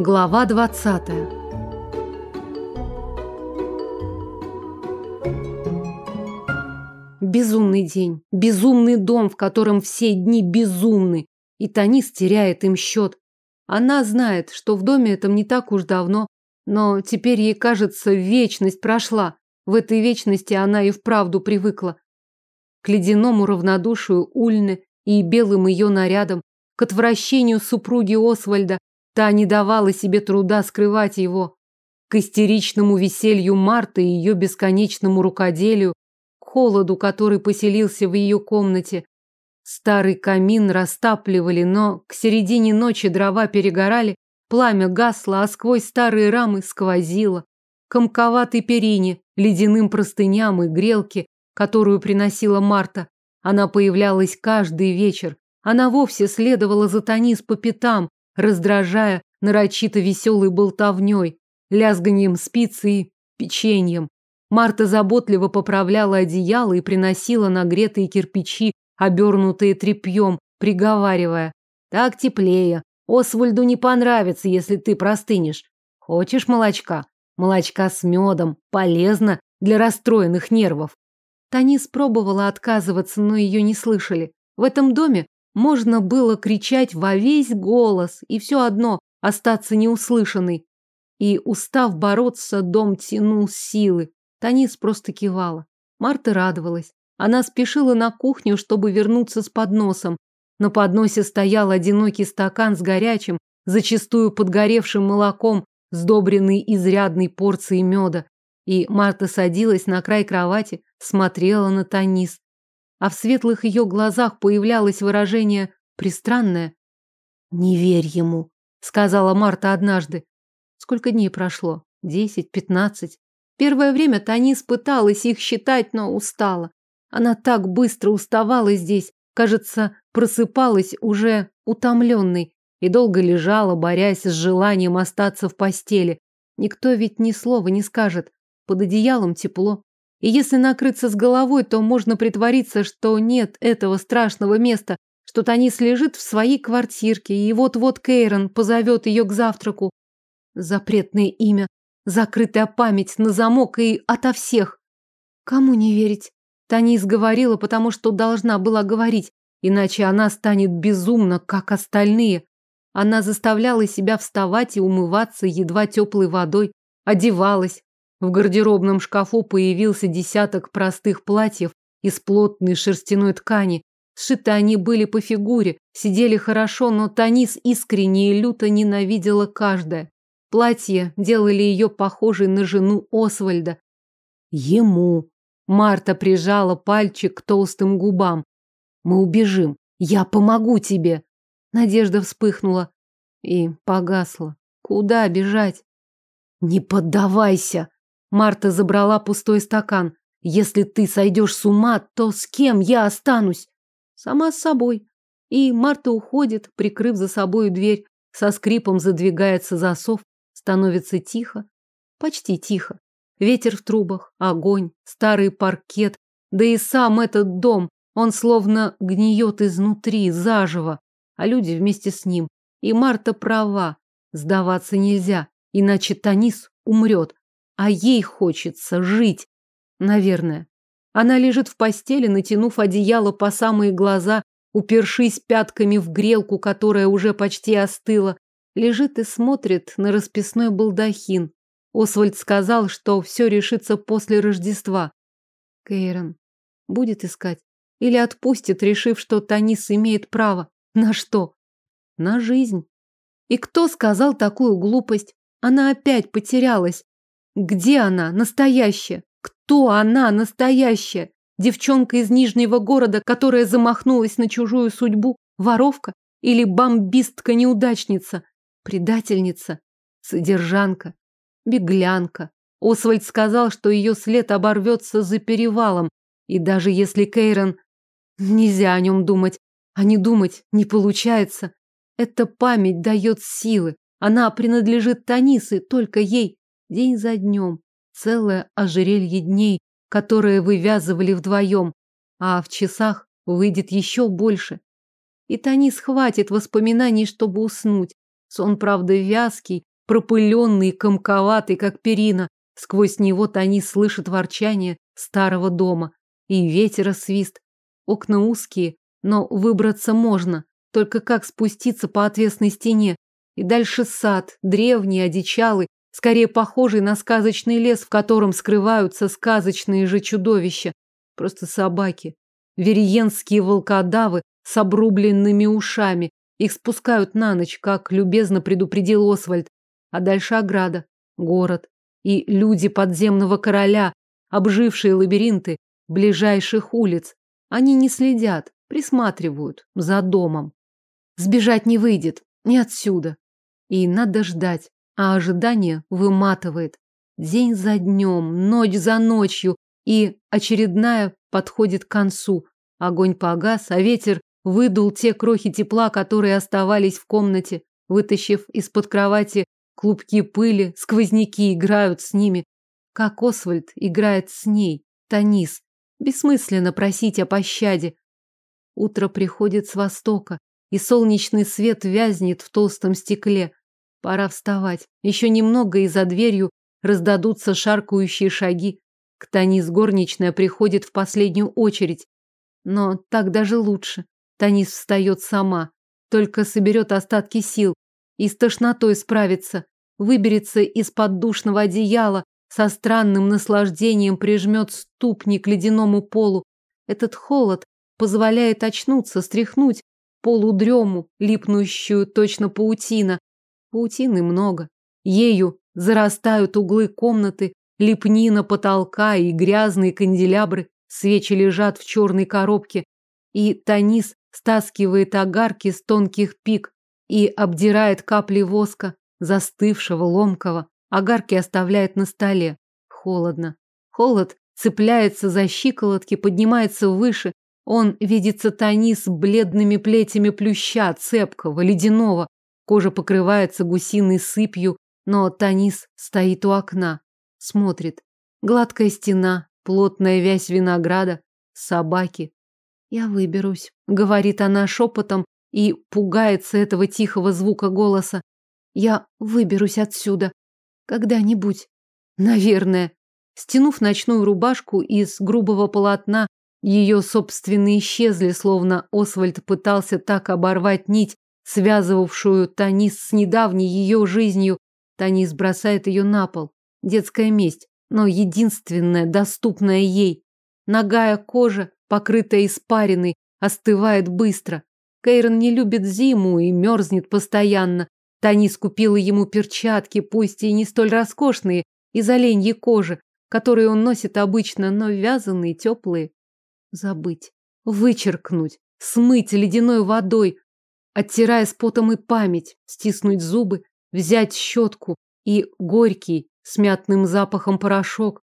Глава 20. Безумный день, безумный дом, в котором все дни безумны, и Танис теряет им счет. Она знает, что в доме этом не так уж давно, но теперь ей кажется, вечность прошла. В этой вечности она и вправду привыкла. К ледяному равнодушию Ульны и белым ее нарядам, к отвращению супруги Освальда, Та не давала себе труда скрывать его. К истеричному веселью Марты и ее бесконечному рукоделию, к холоду, который поселился в ее комнате. Старый камин растапливали, но к середине ночи дрова перегорали, пламя гасло, а сквозь старые рамы сквозило. Комковатой перине, ледяным простыням и грелке, которую приносила Марта. Она появлялась каждый вечер. Она вовсе следовала за Танис по пятам, раздражая нарочито веселой болтовней, лязганием спиц и печеньем. Марта заботливо поправляла одеяло и приносила нагретые кирпичи, обернутые тряпьем, приговаривая. Так теплее. Освальду не понравится, если ты простынешь. Хочешь молочка? Молочка с медом. Полезно для расстроенных нервов. Танис пробовала отказываться, но ее не слышали. В этом доме можно было кричать во весь голос, и все одно остаться неуслышанной. И, устав бороться, дом тянул силы. Танис просто кивала. Марта радовалась. Она спешила на кухню, чтобы вернуться с подносом. На подносе стоял одинокий стакан с горячим, зачастую подгоревшим молоком, сдобренный изрядной порцией меда. И Марта садилась на край кровати, смотрела на Танис а в светлых ее глазах появлялось выражение пристранное. «Не верь ему», — сказала Марта однажды. Сколько дней прошло? Десять, пятнадцать. Первое время Танис пыталась их считать, но устала. Она так быстро уставала здесь, кажется, просыпалась уже утомленной и долго лежала, борясь с желанием остаться в постели. Никто ведь ни слова не скажет. Под одеялом тепло, и если накрыться с головой, то можно притвориться, что нет этого страшного места, что Танис лежит в своей квартирке, и вот-вот Кейрон позовет ее к завтраку. Запретное имя, закрытая память на замок и ото всех. Кому не верить? Танис говорила, потому что должна была говорить, иначе она станет безумна, как остальные. Она заставляла себя вставать и умываться едва теплой водой, одевалась, в гардеробном шкафу появился десяток простых платьев из плотной шерстяной ткани. Сшиты они были по фигуре, сидели хорошо, но Танис искренне и люто ненавидела каждое. Платья делали ее похожей на жену Освальда. Ему. Марта прижала пальчик к толстым губам. Мы убежим. Я помогу тебе. Надежда вспыхнула и погасла. Куда бежать? Не поддавайся, Марта забрала пустой стакан. Если ты сойдешь с ума, то с кем я останусь? Сама с собой. И Марта уходит, прикрыв за собою дверь. Со скрипом задвигается засов. Становится тихо. Почти тихо. Ветер в трубах, огонь, старый паркет. Да и сам этот дом, он словно гниет изнутри, заживо. А люди вместе с ним. И Марта права. Сдаваться нельзя, иначе Танис умрет. А ей хочется жить. Наверное. Она лежит в постели, натянув одеяло по самые глаза, упершись пятками в грелку, которая уже почти остыла. Лежит и смотрит на расписной балдахин. Освальд сказал, что все решится после Рождества. Кейрон будет искать. Или отпустит, решив, что Танис имеет право. На что? На жизнь. И кто сказал такую глупость? Она опять потерялась. Где она, настоящая? Кто она, настоящая? Девчонка из Нижнего города, которая замахнулась на чужую судьбу? Воровка? Или бомбистка-неудачница? Предательница? Содержанка? Беглянка? Освальд сказал, что ее след оборвется за перевалом. И даже если Кейрон... Нельзя о нем думать. А не думать не получается. Эта память дает силы. Она принадлежит Танисе, только ей день за днем, целое ожерелье дней, которые вывязывали вдвоем, а в часах выйдет еще больше. И Танис хватит воспоминаний, чтобы уснуть. Сон, правда, вязкий, пропыленный, комковатый, как перина. Сквозь него Танис слышит ворчание старого дома и ветер свист. Окна узкие, но выбраться можно. Только как спуститься по отвесной стене? И дальше сад, древний, одичалый, скорее похожий на сказочный лес, в котором скрываются сказочные же чудовища. Просто собаки. Вериенские волкодавы с обрубленными ушами. Их спускают на ночь, как любезно предупредил Освальд. А дальше ограда, город и люди подземного короля, обжившие лабиринты ближайших улиц. Они не следят, присматривают за домом. Сбежать не выйдет, не отсюда. И надо ждать, а ожидание выматывает. День за днем, ночь за ночью, и очередная подходит к концу. Огонь погас, а ветер выдул те крохи тепла, которые оставались в комнате, вытащив из-под кровати клубки пыли, сквозняки играют с ними, как Освальд играет с ней, Танис. Бессмысленно просить о пощаде. Утро приходит с востока, и солнечный свет вязнет в толстом стекле. Пора вставать. Еще немного, и за дверью раздадутся шаркающие шаги. К Танис горничная приходит в последнюю очередь. Но так даже лучше. Танис встает сама, только соберет остатки сил и с тошнотой справится, выберется из-под душного одеяла, со странным наслаждением прижмет ступни к ледяному полу. Этот холод позволяет очнуться, стряхнуть полудрему, липнущую точно паутина. Паутины много. Ею зарастают углы комнаты, лепнина потолка и грязные канделябры. Свечи лежат в черной коробке. И Танис стаскивает огарки с тонких пик и обдирает капли воска, застывшего, ломкого. Огарки оставляет на столе. Холодно. Холод цепляется за щиколотки, поднимается выше. Он видится Тани с бледными плетями плюща, цепкого, ледяного. Кожа покрывается гусиной сыпью, но Танис стоит у окна, смотрит. Гладкая стена, плотная вязь винограда, собаки. Я выберусь, говорит она шепотом и пугается этого тихого звука голоса. Я выберусь отсюда. Когда-нибудь. Наверное. Стянув ночную рубашку из грубого полотна, ее собственные исчезли, словно Освальд пытался так оборвать нить, связывавшую Танис с недавней ее жизнью. Танис бросает ее на пол. Детская месть, но единственная, доступная ей. Ногая кожа, покрытая испариной, остывает быстро. Кейрон не любит зиму и мерзнет постоянно. Танис купила ему перчатки, пусть и не столь роскошные, из оленьей кожи, которые он носит обычно, но вязаные, теплые. Забыть, вычеркнуть, смыть ледяной водой, оттирая с потом и память, стиснуть зубы, взять щетку и горький с мятным запахом порошок.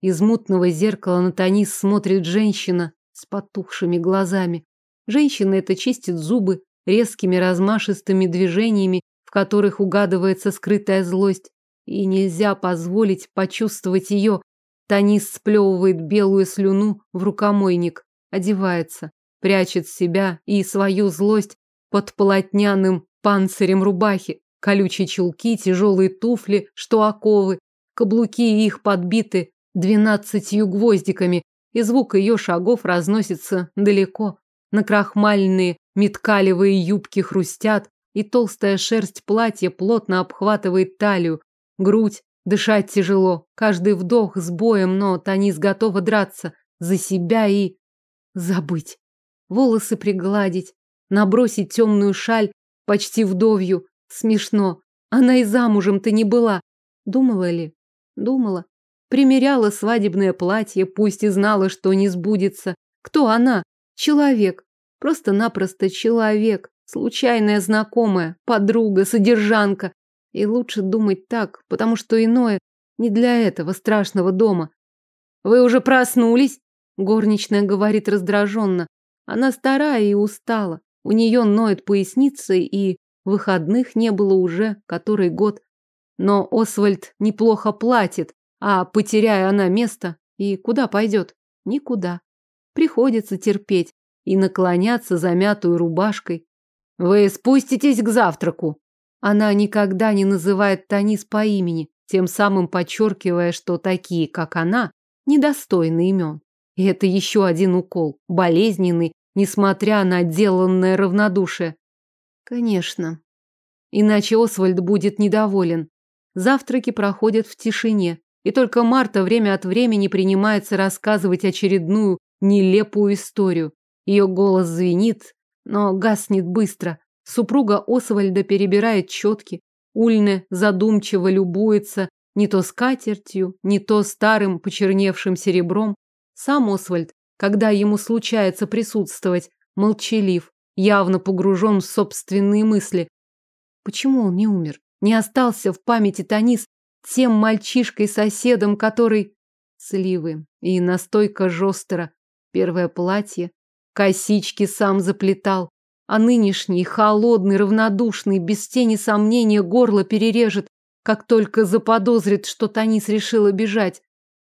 Из мутного зеркала на Танис смотрит женщина с потухшими глазами. Женщина это чистит зубы резкими размашистыми движениями которых угадывается скрытая злость, и нельзя позволить почувствовать ее. Танис сплевывает белую слюну в рукомойник, одевается, прячет себя и свою злость под полотняным панцирем рубахи, колючие чулки, тяжелые туфли, что оковы, каблуки их подбиты двенадцатью гвоздиками, и звук ее шагов разносится далеко. Накрахмальные меткалевые юбки хрустят, и толстая шерсть платья плотно обхватывает талию, грудь, дышать тяжело, каждый вдох с боем, но Танис готова драться за себя и забыть. Волосы пригладить, набросить темную шаль, почти вдовью. Смешно. Она и замужем-то не была. Думала ли? Думала. Примеряла свадебное платье, пусть и знала, что не сбудется. Кто она? Человек. Просто-напросто человек. Случайная знакомая, подруга, содержанка. И лучше думать так, потому что иное не для этого страшного дома. Вы уже проснулись? Горничная говорит раздраженно. Она старая и устала. У нее ноет поясница, и выходных не было уже который год. Но Освальд неплохо платит, а потеряя она место, и куда пойдет? Никуда. Приходится терпеть и наклоняться за мятую рубашкой, вы спуститесь к завтраку. Она никогда не называет Танис по имени, тем самым подчеркивая, что такие, как она, недостойны имен. И это еще один укол, болезненный, несмотря на деланное равнодушие. Конечно. Иначе Освальд будет недоволен. Завтраки проходят в тишине, и только Марта время от времени принимается рассказывать очередную нелепую историю. Ее голос звенит, но гаснет быстро. Супруга Освальда перебирает четки. Ульне задумчиво любуется не то скатертью, не то старым почерневшим серебром. Сам Освальд, когда ему случается присутствовать, молчалив, явно погружен в собственные мысли. Почему он не умер? Не остался в памяти Танис тем мальчишкой-соседом, который... Сливы и настойка жестера, первое платье, косички сам заплетал, а нынешний, холодный, равнодушный, без тени сомнения, горло перережет, как только заподозрит, что Танис решила бежать.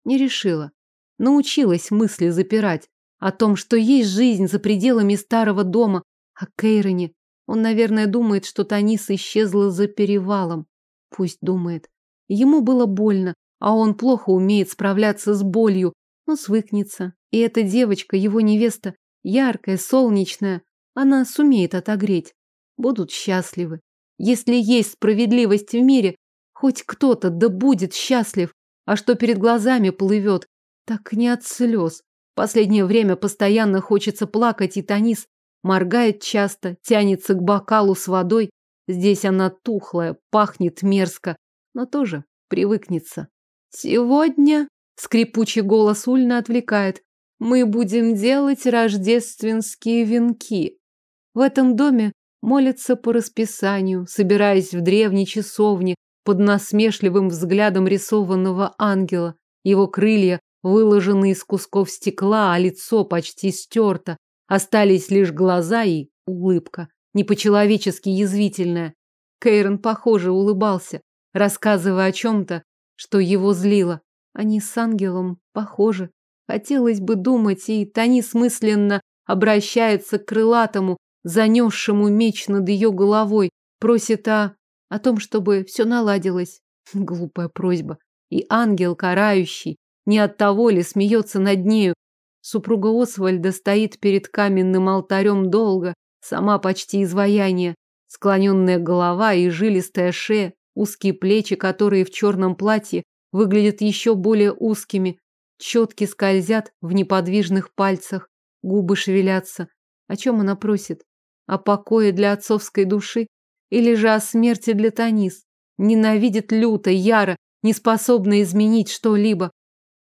Не решила. Научилась мысли запирать. О том, что есть жизнь за пределами старого дома. О Кейроне. Он, наверное, думает, что Танис исчезла за перевалом. Пусть думает. Ему было больно, а он плохо умеет справляться с болью, но свыкнется. И эта девочка, его невеста, яркая, солнечная, она сумеет отогреть. Будут счастливы. Если есть справедливость в мире, хоть кто-то да будет счастлив. А что перед глазами плывет, так не от слез. Последнее время постоянно хочется плакать, и Танис моргает часто, тянется к бокалу с водой. Здесь она тухлая, пахнет мерзко, но тоже привыкнется. Сегодня скрипучий голос Ульна отвлекает. Мы будем делать рождественские венки. В этом доме молятся по расписанию, собираясь в древней часовне под насмешливым взглядом рисованного ангела. Его крылья выложены из кусков стекла, а лицо почти стерто. Остались лишь глаза и улыбка, не по-человечески язвительная. Кейрон, похоже, улыбался, рассказывая о чем-то, что его злило. Они с ангелом похожи. Хотелось бы думать, и Тони смысленно обращается к крылатому, занесшему меч над ее головой, просит о... о том, чтобы все наладилось. Глупая просьба. И ангел карающий, не от того ли смеется над нею. Супруга Освальда стоит перед каменным алтарем долго, сама почти изваяние, склоненная голова и жилистая шея, узкие плечи, которые в черном платье выглядят еще более узкими, четки скользят в неподвижных пальцах, губы шевелятся. О чем она просит? О покое для отцовской души? Или же о смерти для Танис? Ненавидит люто, яро, не способна изменить что-либо.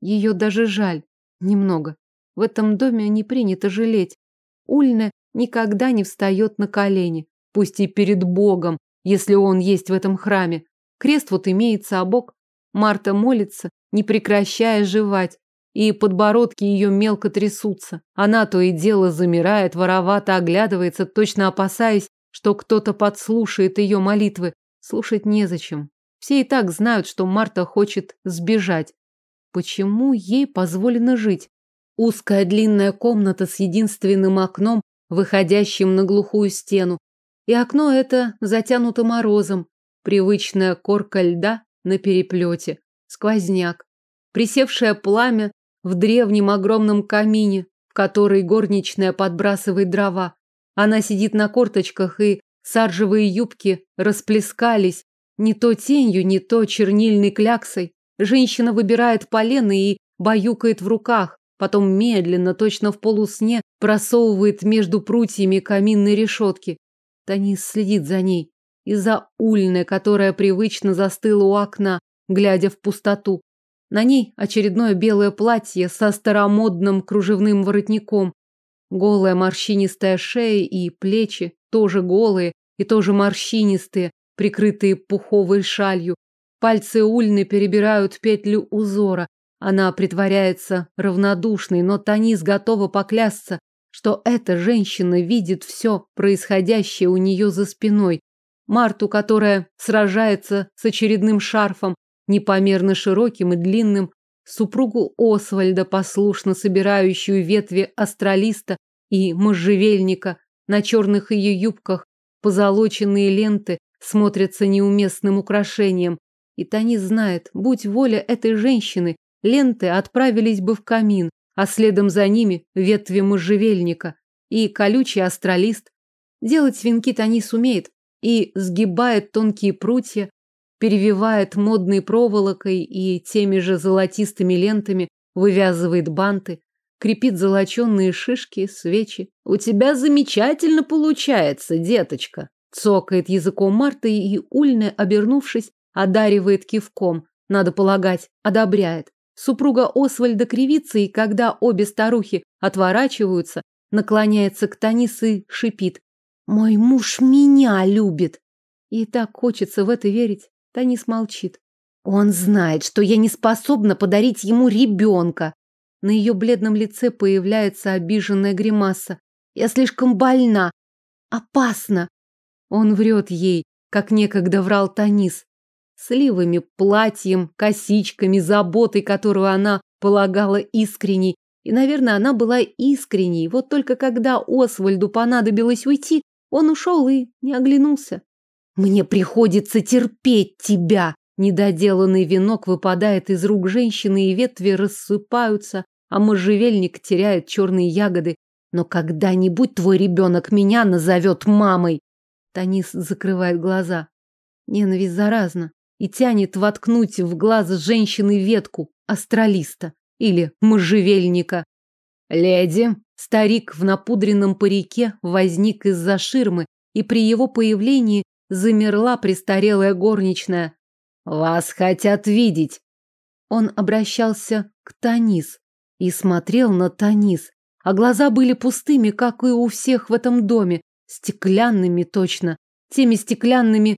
Ее даже жаль. Немного. В этом доме не принято жалеть. Ульна никогда не встает на колени, пусть и перед Богом, если он есть в этом храме. Крест вот имеется, а Бог. Марта молится, не прекращая жевать и подбородки ее мелко трясутся. Она то и дело замирает, воровато оглядывается, точно опасаясь, что кто-то подслушает ее молитвы. Слушать незачем. Все и так знают, что Марта хочет сбежать. Почему ей позволено жить? Узкая длинная комната с единственным окном, выходящим на глухую стену. И окно это затянуто морозом. Привычная корка льда на переплете. Сквозняк. Присевшее пламя в древнем огромном камине, в который горничная подбрасывает дрова. Она сидит на корточках, и саржевые юбки расплескались не то тенью, не то чернильной кляксой. Женщина выбирает полено и баюкает в руках, потом медленно, точно в полусне, просовывает между прутьями каминной решетки. Танис следит за ней. И за Ульной, которая привычно застыла у окна, глядя в пустоту. На ней очередное белое платье со старомодным кружевным воротником. Голая морщинистая шея и плечи, тоже голые и тоже морщинистые, прикрытые пуховой шалью. Пальцы Ульны перебирают петлю узора. Она притворяется равнодушной, но Танис готова поклясться, что эта женщина видит все происходящее у нее за спиной. Марту, которая сражается с очередным шарфом, непомерно широким и длинным, супругу Освальда, послушно собирающую ветви астралиста и можжевельника, на черных ее юбках позолоченные ленты смотрятся неуместным украшением. И Танис знает, будь воля этой женщины, ленты отправились бы в камин, а следом за ними ветви можжевельника и колючий астролист. Делать венки Танис умеет и сгибает тонкие прутья, перевивает модной проволокой и теми же золотистыми лентами вывязывает банты, крепит золоченные шишки, свечи. «У тебя замечательно получается, деточка!» Цокает языком Марта и, ульно обернувшись, одаривает кивком. Надо полагать, одобряет. Супруга Освальда кривится, и когда обе старухи отворачиваются, наклоняется к Танис и шипит. «Мой муж меня любит!» И так хочется в это верить. Танис молчит. «Он знает, что я не способна подарить ему ребенка!» На ее бледном лице появляется обиженная гримаса. «Я слишком больна! Опасно!» Он врет ей, как некогда врал Танис сливами, платьем, косичками, заботой, которую она полагала искренней. И, наверное, она была искренней. Вот только когда Освальду понадобилось уйти, он ушел и не оглянулся. «Мне приходится терпеть тебя!» Недоделанный венок выпадает из рук женщины, и ветви рассыпаются, а можжевельник теряет черные ягоды. Но когда-нибудь твой ребенок меня назовет мамой. Танис закрывает глаза. Ненависть заразна и тянет воткнуть в глаз женщины ветку астралиста или можжевельника. Леди, старик в напудренном парике возник из-за ширмы, и при его появлении замерла престарелая горничная. Вас хотят видеть. Он обращался к Танис и смотрел на Танис, а глаза были пустыми, как и у всех в этом доме, стеклянными точно, теми стеклянными,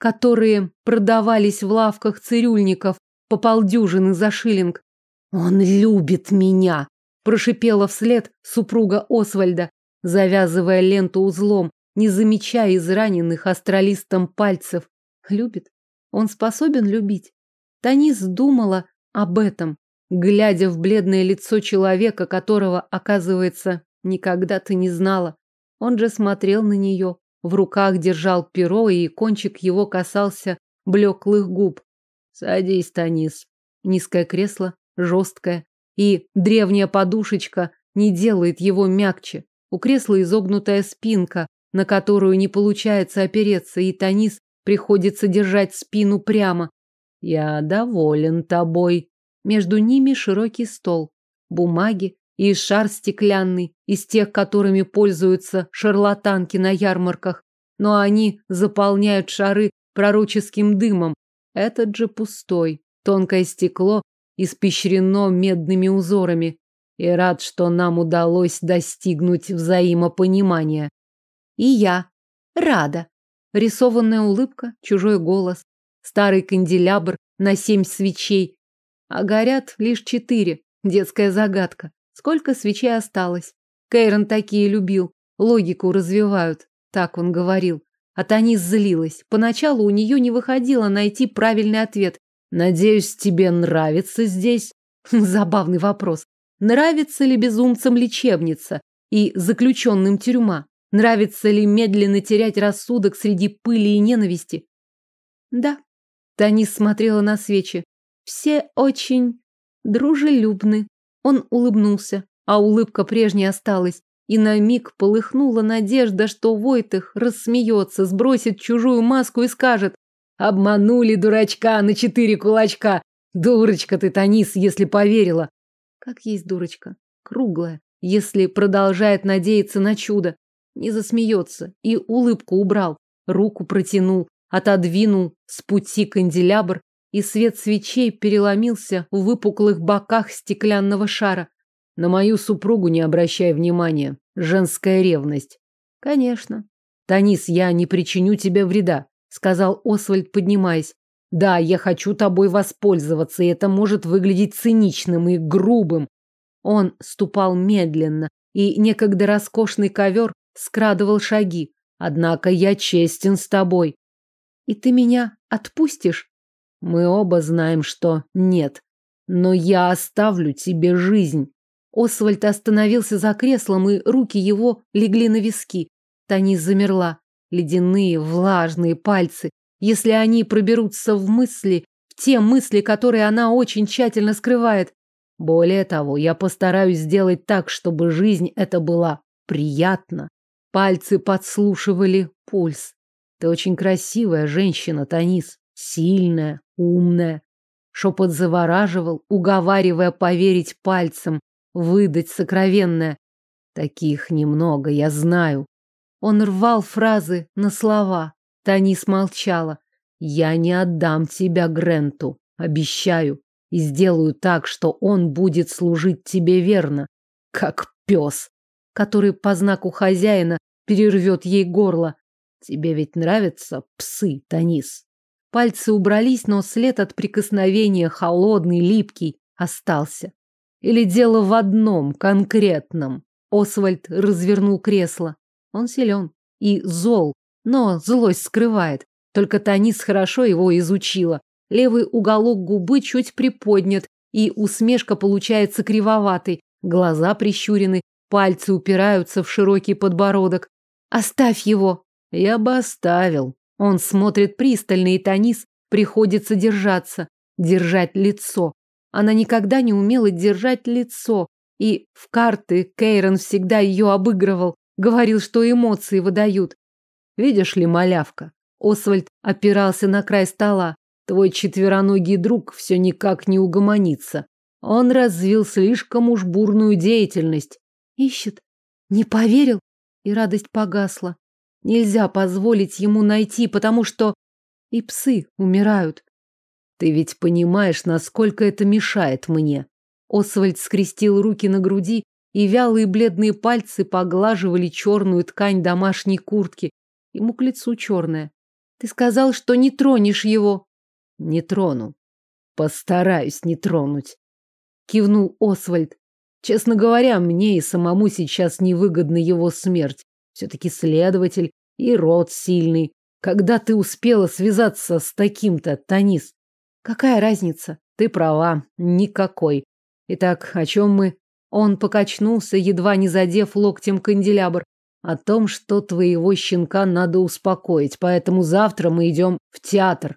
которые продавались в лавках цирюльников по полдюжины за шиллинг. «Он любит меня!» – прошипела вслед супруга Освальда, завязывая ленту узлом, не замечая израненных астралистом пальцев. Любит? Он способен любить? Танис думала об этом, глядя в бледное лицо человека, которого, оказывается, никогда ты не знала. Он же смотрел на нее, в руках держал перо, и кончик его касался блеклых губ. Садись, Танис. Низкое кресло, жесткое, и древняя подушечка не делает его мягче. У кресла изогнутая спинка, на которую не получается опереться, и Танис приходится держать спину прямо. Я доволен тобой. Между ними широкий стол, бумаги, и шар стеклянный, из тех, которыми пользуются шарлатанки на ярмарках, но они заполняют шары пророческим дымом. Этот же пустой, тонкое стекло испещрено медными узорами. И рад, что нам удалось достигнуть взаимопонимания. И я рада. Рисованная улыбка, чужой голос, старый канделябр на семь свечей, а горят лишь четыре. Детская загадка. Сколько свечей осталось? Кейрон такие любил. Логику развивают. Так он говорил. А Танис злилась. Поначалу у нее не выходило найти правильный ответ. Надеюсь, тебе нравится здесь? Забавный вопрос. Нравится ли безумцам лечебница и заключенным тюрьма? Нравится ли медленно терять рассудок среди пыли и ненависти? Да. Танис смотрела на свечи. Все очень дружелюбны. Он улыбнулся, а улыбка прежняя осталась, и на миг полыхнула надежда, что Войтых рассмеется, сбросит чужую маску и скажет «Обманули дурачка на четыре кулачка! Дурочка ты, Танис, если поверила!» Как есть дурочка, круглая, если продолжает надеяться на чудо. Не засмеется и улыбку убрал, руку протянул, отодвинул с пути канделябр и свет свечей переломился в выпуклых боках стеклянного шара. На мою супругу не обращай внимания. Женская ревность. Конечно. Танис, я не причиню тебе вреда, сказал Освальд, поднимаясь. Да, я хочу тобой воспользоваться, и это может выглядеть циничным и грубым. Он ступал медленно, и некогда роскошный ковер скрадывал шаги. Однако я честен с тобой. И ты меня отпустишь? Мы оба знаем, что нет. Но я оставлю тебе жизнь. Освальд остановился за креслом, и руки его легли на виски. Танис замерла. Ледяные, влажные пальцы. Если они проберутся в мысли, в те мысли, которые она очень тщательно скрывает. Более того, я постараюсь сделать так, чтобы жизнь эта была приятна. Пальцы подслушивали пульс. Ты очень красивая женщина, Танис. Сильная, умная. Шепот завораживал, уговаривая поверить пальцем, выдать сокровенное. Таких немного, я знаю. Он рвал фразы на слова. Танис молчала. Я не отдам тебя Гренту, обещаю, и сделаю так, что он будет служить тебе верно, как пес, который по знаку хозяина перервет ей горло. Тебе ведь нравятся псы, Танис? Пальцы убрались, но след от прикосновения, холодный, липкий, остался. Или дело в одном, конкретном. Освальд развернул кресло. Он силен и зол, но злость скрывает. Только Танис хорошо его изучила. Левый уголок губы чуть приподнят, и усмешка получается кривоватой. Глаза прищурены, пальцы упираются в широкий подбородок. «Оставь его!» «Я бы оставил», он смотрит пристально, и Танис приходится держаться, держать лицо. Она никогда не умела держать лицо, и в карты Кейрон всегда ее обыгрывал, говорил, что эмоции выдают. Видишь ли, малявка, Освальд опирался на край стола. Твой четвероногий друг все никак не угомонится. Он развил слишком уж бурную деятельность. Ищет. Не поверил, и радость погасла. Нельзя позволить ему найти, потому что и псы умирают. Ты ведь понимаешь, насколько это мешает мне. Освальд скрестил руки на груди, и вялые бледные пальцы поглаживали черную ткань домашней куртки. Ему к лицу черная. Ты сказал, что не тронешь его. Не трону. Постараюсь не тронуть. Кивнул Освальд. Честно говоря, мне и самому сейчас невыгодна его смерть. Все-таки следователь и род сильный. Когда ты успела связаться с таким-то, Танис? Какая разница? Ты права, никакой. Итак, о чем мы? Он покачнулся, едва не задев локтем канделябр. О том, что твоего щенка надо успокоить, поэтому завтра мы идем в театр.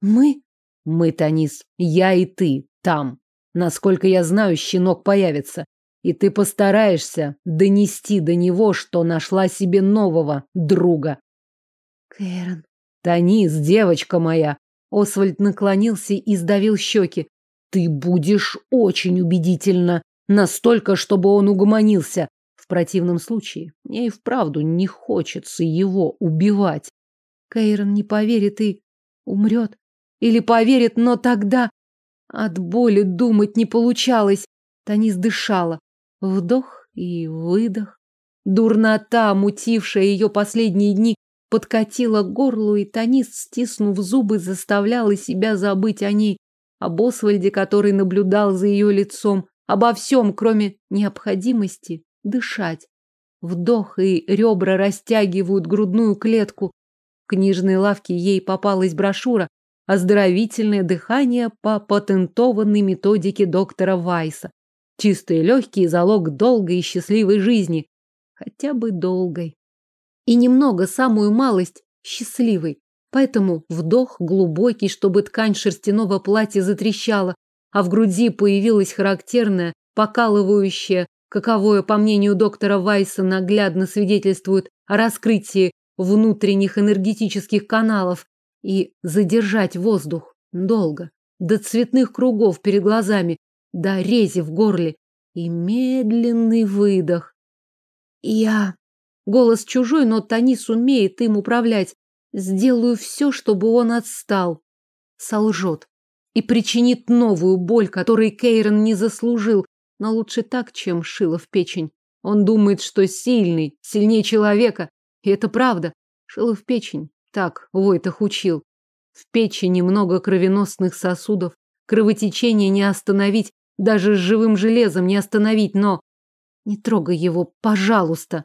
Мы? Мы, Танис, я и ты, там. Насколько я знаю, щенок появится. И ты постараешься донести до него, что нашла себе нового друга. Кэрон. Танис, девочка моя. Освальд наклонился и сдавил щеки. Ты будешь очень убедительно, настолько, чтобы он угомонился. В противном случае мне и вправду не хочется его убивать. Кейрон не поверит и умрет. Или поверит, но тогда... От боли думать не получалось. Танис дышала. Вдох и выдох. Дурнота, мутившая ее последние дни, подкатила к горлу, и Танис, стиснув зубы, заставляла себя забыть о ней, об Освальде, который наблюдал за ее лицом, обо всем, кроме необходимости дышать. Вдох, и ребра растягивают грудную клетку. В книжной лавке ей попалась брошюра «Оздоровительное дыхание по патентованной методике доктора Вайса». Чистые легкие – залог долгой и счастливой жизни. Хотя бы долгой. И немного, самую малость, счастливой. Поэтому вдох глубокий, чтобы ткань шерстяного платья затрещала, а в груди появилась характерная, покалывающая, каковое, по мнению доктора Вайса, наглядно свидетельствует о раскрытии внутренних энергетических каналов, и задержать воздух долго, до цветных кругов перед глазами, до рези в горле и медленный выдох. Я... Голос чужой, но Тани сумеет им управлять. Сделаю все, чтобы он отстал. Солжет. И причинит новую боль, которой Кейрон не заслужил, но лучше так, чем шило в печень. Он думает, что сильный, сильнее человека. И это правда. Шило в печень. Так Войтах учил. В печени много кровеносных сосудов. Кровотечение не остановить, даже с живым железом не остановить, но... Не трогай его, пожалуйста.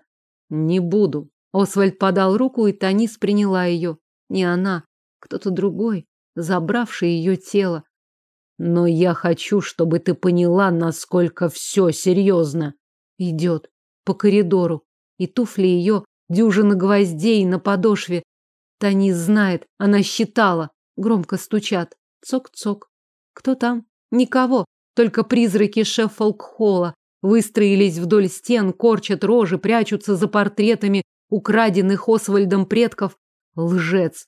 Не буду. Освальд подал руку, и Танис приняла ее. Не она, кто-то другой, забравший ее тело. Но я хочу, чтобы ты поняла, насколько все серьезно. Идет по коридору, и туфли ее дюжина гвоздей на подошве. Танис знает, она считала. Громко стучат. Цок-цок. Кто там? Никого. Только призраки Шеффолк-холла выстроились вдоль стен, корчат рожи, прячутся за портретами украденных Освальдом предков. Лжец.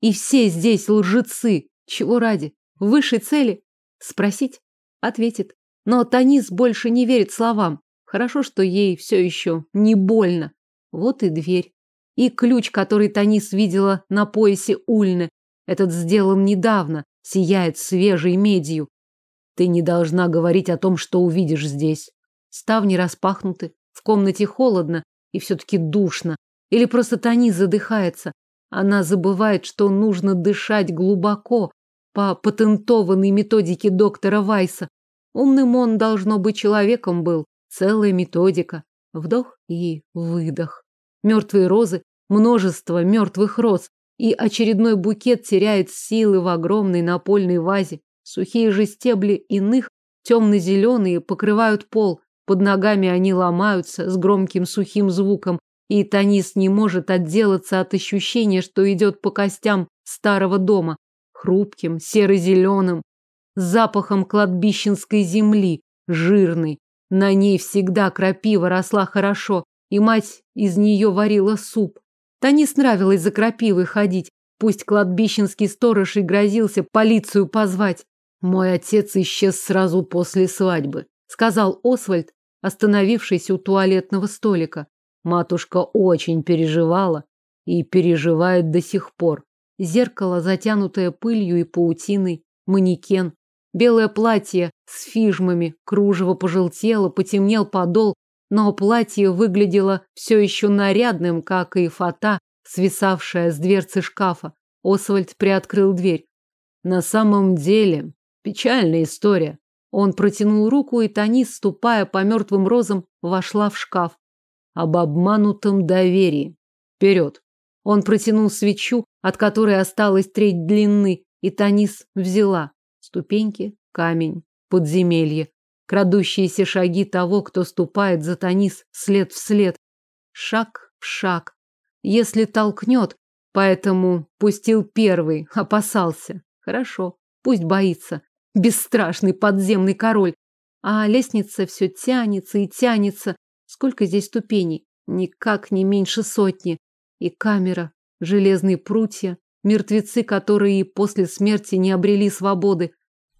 И все здесь лжецы. Чего ради? Высшей цели? Спросить? Ответит. Но Танис больше не верит словам. Хорошо, что ей все еще не больно. Вот и дверь. И ключ, который Танис видела на поясе Ульны. Этот сделан недавно, сияет свежей медью. Ты не должна говорить о том, что увидишь здесь. Ставни распахнуты, в комнате холодно и все-таки душно. Или просто Танис задыхается. Она забывает, что нужно дышать глубоко, по патентованной методике доктора Вайса. Умным он, должно быть, человеком был. Целая методика. Вдох и выдох. Мертвые розы, множество мертвых роз. И очередной букет теряет силы в огромной напольной вазе. Сухие же стебли иных, темно-зеленые, покрывают пол. Под ногами они ломаются с громким сухим звуком. И Танис не может отделаться от ощущения, что идет по костям старого дома. Хрупким, серо-зеленым, с запахом кладбищенской земли, жирной. На ней всегда крапива росла хорошо, и мать из нее варила суп. Танис нравилось за крапивой ходить, пусть кладбищенский сторож и грозился полицию позвать. Мой отец исчез сразу после свадьбы, сказал Освальд, остановившись у туалетного столика. Матушка очень переживала и переживает до сих пор. Зеркало, затянутое пылью и паутиной, манекен, белое платье с фижмами, кружево пожелтело, потемнел подол, но платье выглядело все еще нарядным, как и фата, свисавшая с дверцы шкафа. Освальд приоткрыл дверь. На самом деле, печальная история. Он протянул руку, и Танис, ступая по мертвым розам, вошла в шкаф. Об обманутом доверии. Вперед. Он протянул свечу, от которой осталась треть длины, и Танис взяла. Ступеньки, камень, подземелье крадущиеся шаги того, кто ступает за Танис след в след. Шаг в шаг. Если толкнет, поэтому пустил первый, опасался. Хорошо, пусть боится. Бесстрашный подземный король. А лестница все тянется и тянется. Сколько здесь ступеней? Никак не меньше сотни. И камера, железные прутья, мертвецы, которые после смерти не обрели свободы.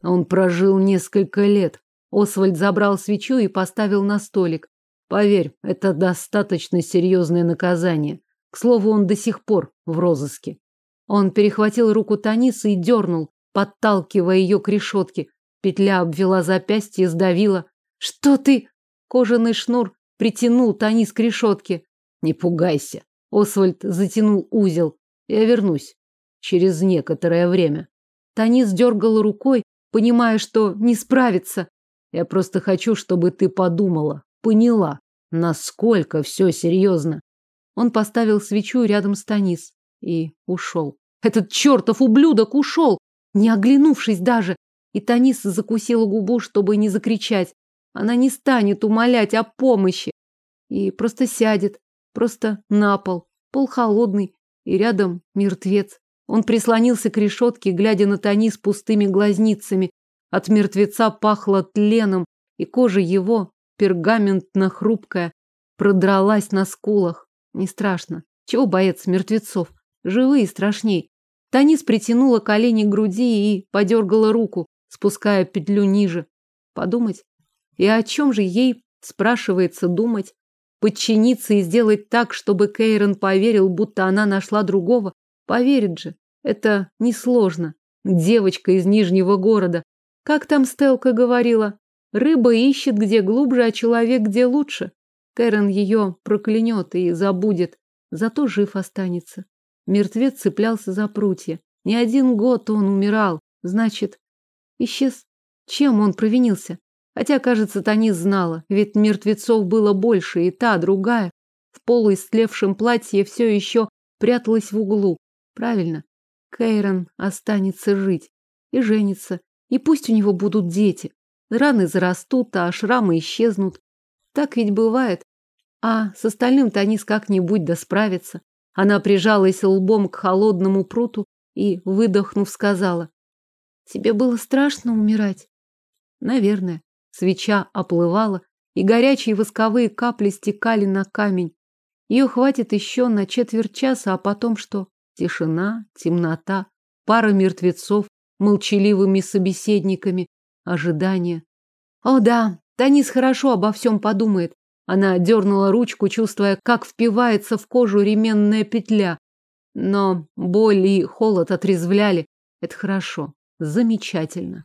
Он прожил несколько лет, Освальд забрал свечу и поставил на столик. Поверь, это достаточно серьезное наказание. К слову, он до сих пор в розыске. Он перехватил руку Танисы и дернул, подталкивая ее к решетке. Петля обвела запястье, сдавила. «Что ты?» Кожаный шнур притянул Танис к решетке. «Не пугайся». Освальд затянул узел. «Я вернусь. Через некоторое время». Танис дергала рукой, понимая, что не справится. Я просто хочу, чтобы ты подумала, поняла, насколько все серьезно. Он поставил свечу рядом с Танис и ушел. Этот чертов ублюдок ушел, не оглянувшись даже. И Танис закусила губу, чтобы не закричать. Она не станет умолять о помощи. И просто сядет, просто на пол. Пол холодный, и рядом мертвец. Он прислонился к решетке, глядя на Танис пустыми глазницами, от мертвеца пахло тленом, и кожа его, пергаментно-хрупкая, продралась на скулах. Не страшно. Чего бояться мертвецов? Живые страшней. Танис притянула колени к груди и подергала руку, спуская петлю ниже. Подумать? И о чем же ей, спрашивается, думать? Подчиниться и сделать так, чтобы Кейрон поверил, будто она нашла другого? Поверит же. Это несложно. Девочка из Нижнего города, как там Стелка говорила? Рыба ищет где глубже, а человек где лучше. Кэрон ее проклянет и забудет, зато жив останется. Мертвец цеплялся за прутья. Не один год он умирал. Значит, исчез. Чем он провинился? Хотя, кажется, Танис знала, ведь мертвецов было больше, и та, другая, в полуистлевшем платье все еще пряталась в углу. Правильно, Кейрон останется жить и женится, и пусть у него будут дети. Раны зарастут, а шрамы исчезнут. Так ведь бывает. А с остальным Танис как-нибудь да справится. Она прижалась лбом к холодному пруту и, выдохнув, сказала. Тебе было страшно умирать? Наверное. Свеча оплывала, и горячие восковые капли стекали на камень. Ее хватит еще на четверть часа, а потом что? Тишина, темнота, пара мертвецов, молчаливыми собеседниками, ожидание. О да, Танис хорошо обо всем подумает. Она дернула ручку, чувствуя, как впивается в кожу ременная петля. Но боль и холод отрезвляли. Это хорошо, замечательно.